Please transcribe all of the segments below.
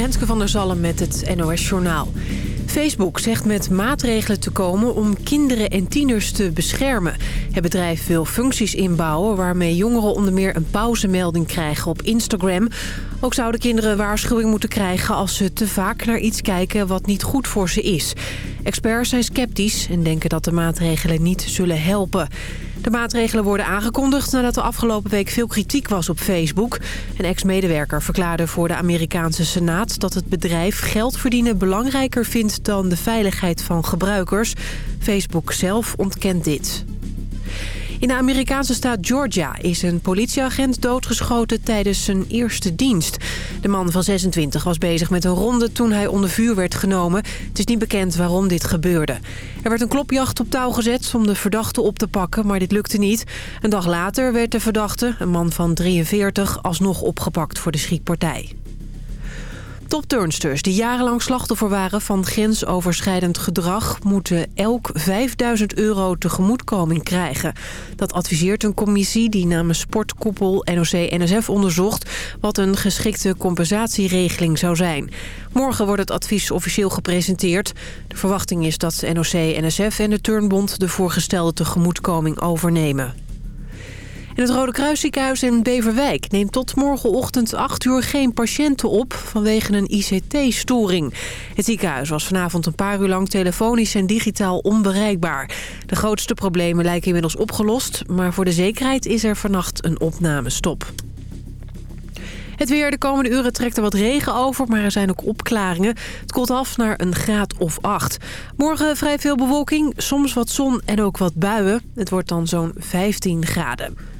Renske van der Zalm met het NOS Journaal. Facebook zegt met maatregelen te komen om kinderen en tieners te beschermen. Het bedrijf wil functies inbouwen waarmee jongeren onder meer een pauzemelding krijgen op Instagram. Ook zouden kinderen waarschuwing moeten krijgen als ze te vaak naar iets kijken wat niet goed voor ze is. Experts zijn sceptisch en denken dat de maatregelen niet zullen helpen. De maatregelen worden aangekondigd nadat er afgelopen week veel kritiek was op Facebook. Een ex-medewerker verklaarde voor de Amerikaanse Senaat dat het bedrijf geld verdienen belangrijker vindt dan de veiligheid van gebruikers. Facebook zelf ontkent dit. In de Amerikaanse staat Georgia is een politieagent doodgeschoten tijdens zijn eerste dienst. De man van 26 was bezig met een ronde toen hij onder vuur werd genomen. Het is niet bekend waarom dit gebeurde. Er werd een klopjacht op touw gezet om de verdachte op te pakken, maar dit lukte niet. Een dag later werd de verdachte, een man van 43, alsnog opgepakt voor de schietpartij. Topturnsters die jarenlang slachtoffer waren van grensoverschrijdend gedrag... moeten elk 5000 euro tegemoetkoming krijgen. Dat adviseert een commissie die namens sportkoepel NOC-NSF onderzocht... wat een geschikte compensatieregeling zou zijn. Morgen wordt het advies officieel gepresenteerd. De verwachting is dat NOC-NSF en de Turnbond de voorgestelde tegemoetkoming overnemen. En het Rode Kruisziekenhuis in Beverwijk neemt tot morgenochtend 8 uur geen patiënten op vanwege een ICT-storing. Het ziekenhuis was vanavond een paar uur lang telefonisch en digitaal onbereikbaar. De grootste problemen lijken inmiddels opgelost, maar voor de zekerheid is er vannacht een opnamestop. Het weer de komende uren trekt er wat regen over, maar er zijn ook opklaringen. Het koelt af naar een graad of 8. Morgen vrij veel bewolking, soms wat zon en ook wat buien. Het wordt dan zo'n 15 graden.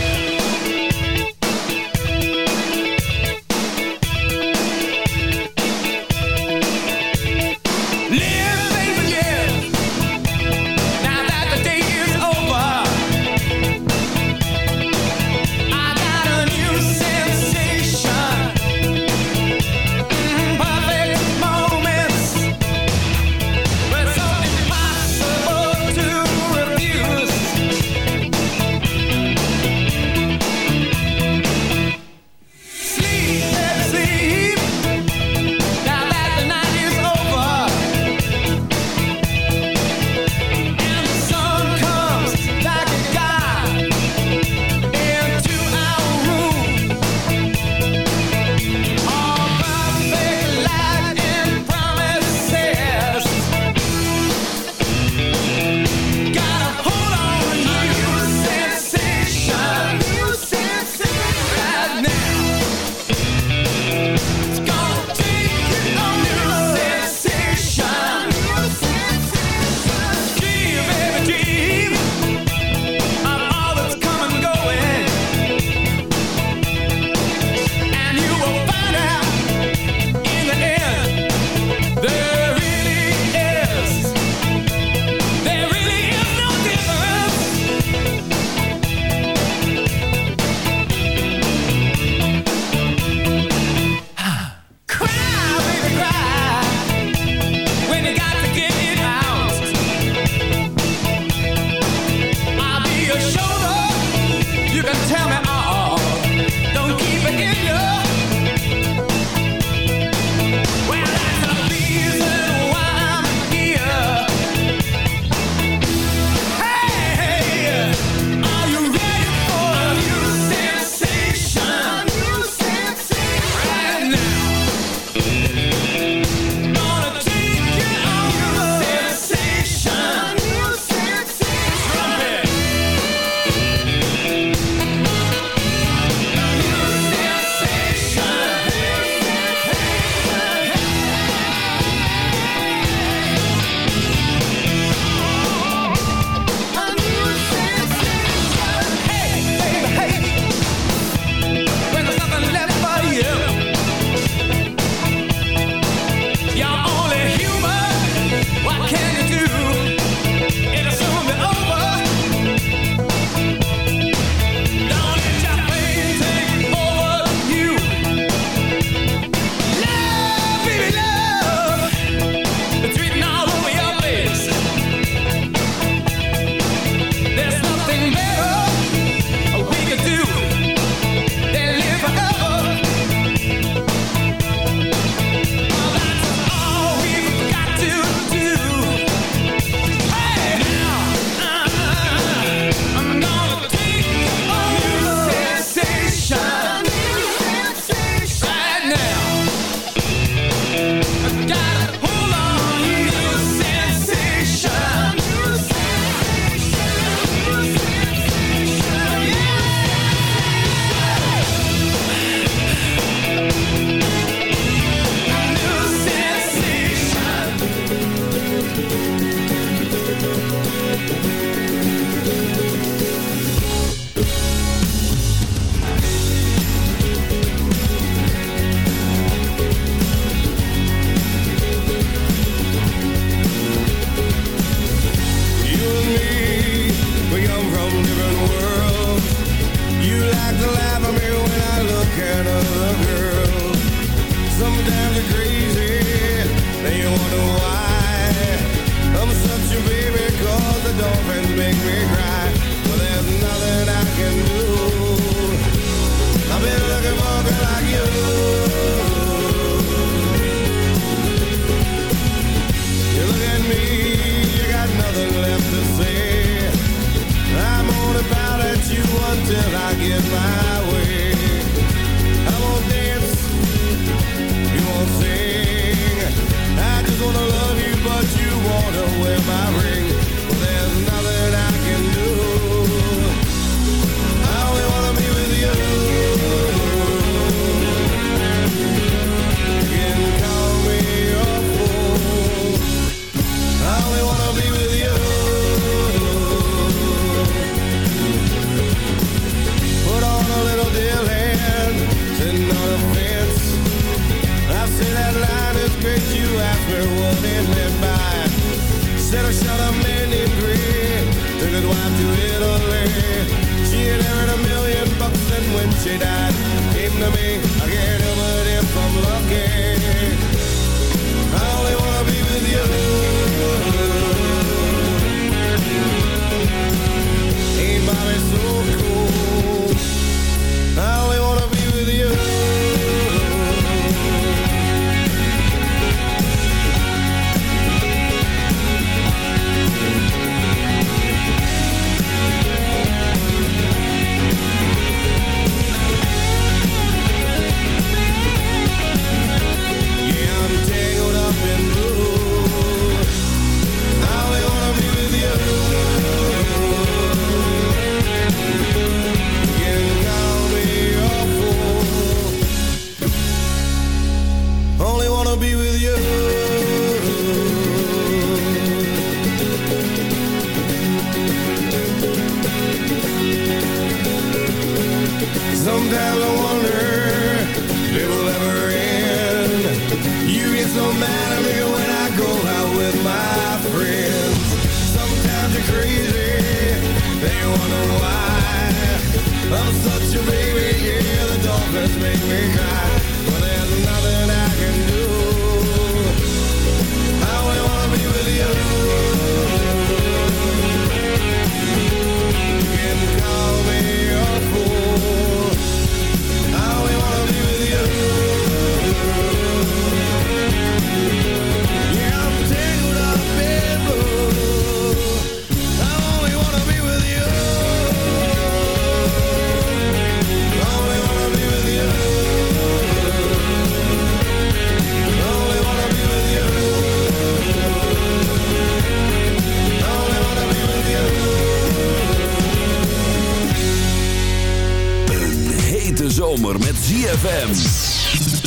zomer met ZFM.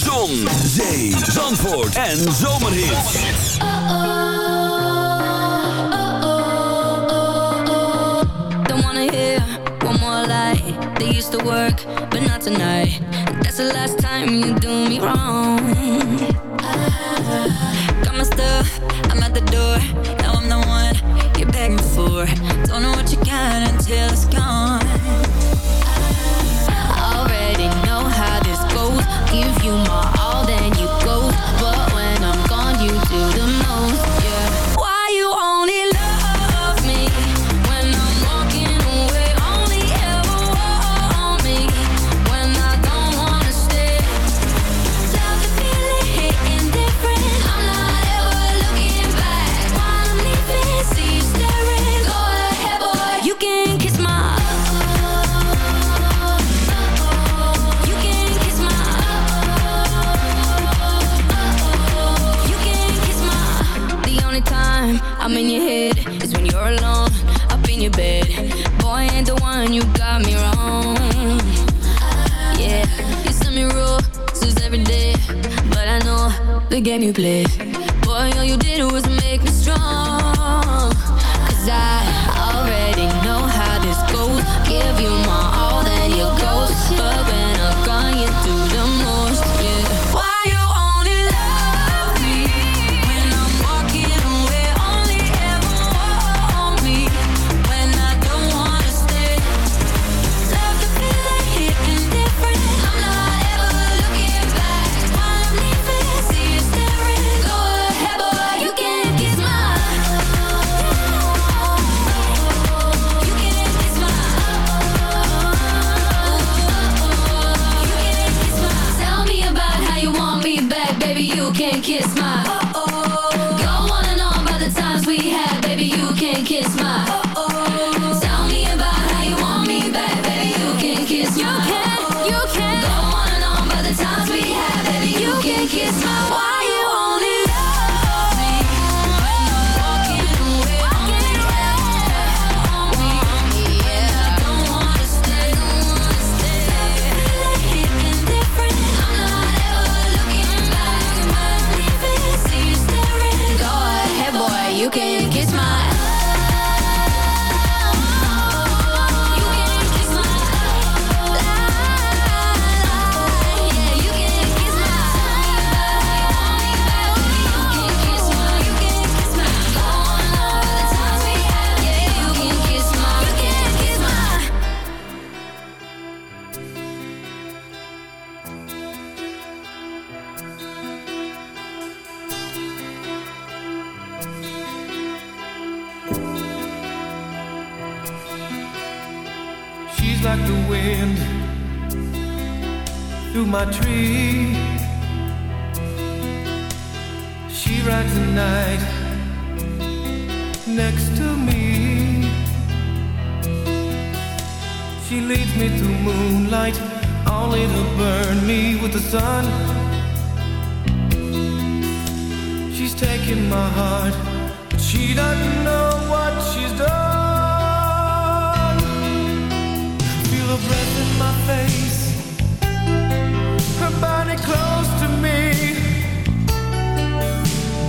Zon, zee, zandvoort en zomerhit. Oh oh, Don't wanna hear one more lie. They used to work, but not tonight. That's the last time you do me wrong. Got my stuff, I'm at the door. Now I'm the one you're begging for. Don't know what you can until it's gone. get me bliss.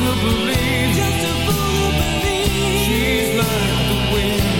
believe, just to believe, she's like the wind.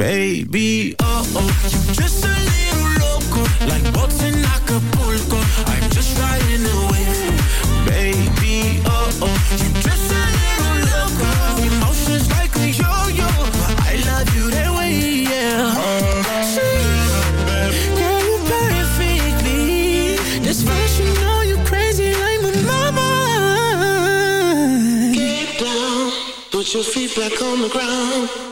baby. Oh, oh, you just a little loco, like boats in Acapulco. I'm just riding away, baby. Oh, oh, you just a little loco, emotions like a yo-yo. I love you that way, yeah. See, you perfectly. She you crazy like my mama. Get down, put your feet back on the ground.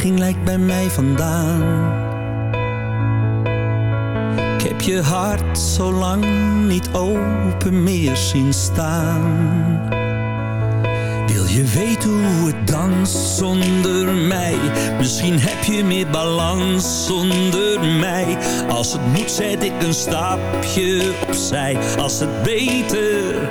Beweging lijkt bij mij vandaan. Ik heb je hart zo lang niet open meer zien staan. Wil je weten hoe het danst zonder mij? Misschien heb je meer balans zonder mij. Als het moet zet ik een stapje opzij. Als het beter,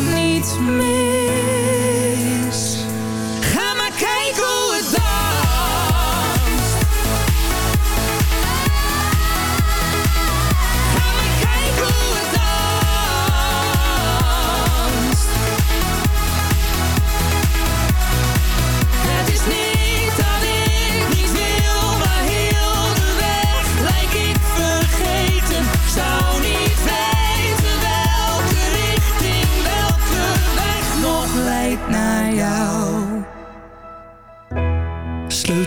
niet mis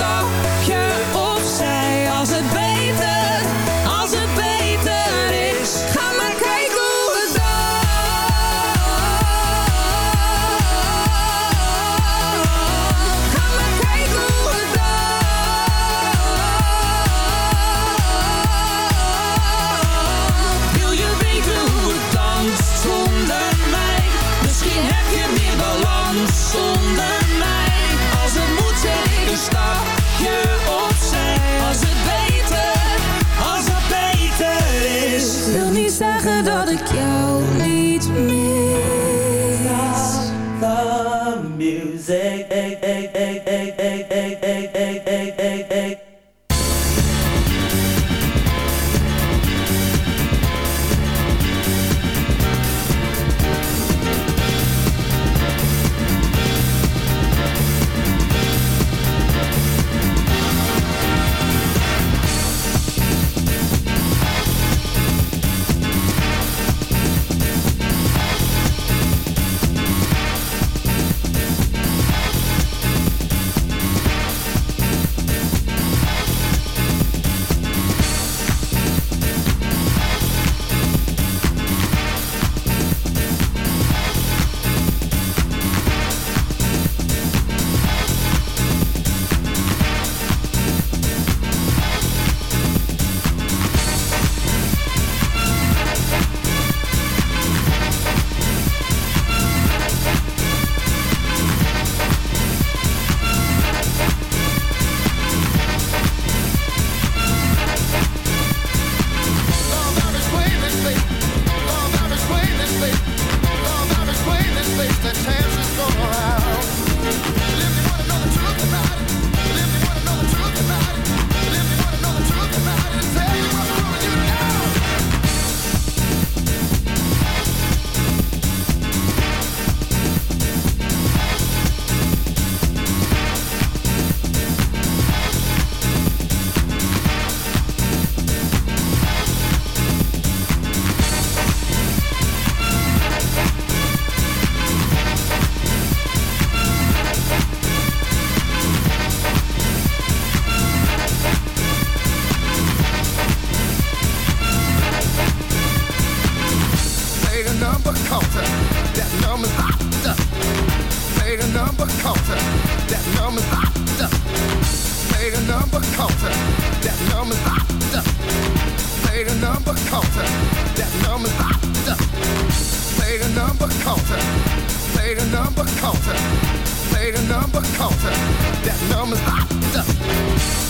zet Play the number counter. That number's hot. Play the number counter. That number's hot. Play the number counter. That number's hot. Play the number counter. That number's hot. Play the number counter. Play the number counter. Play the number counter. That number's hot.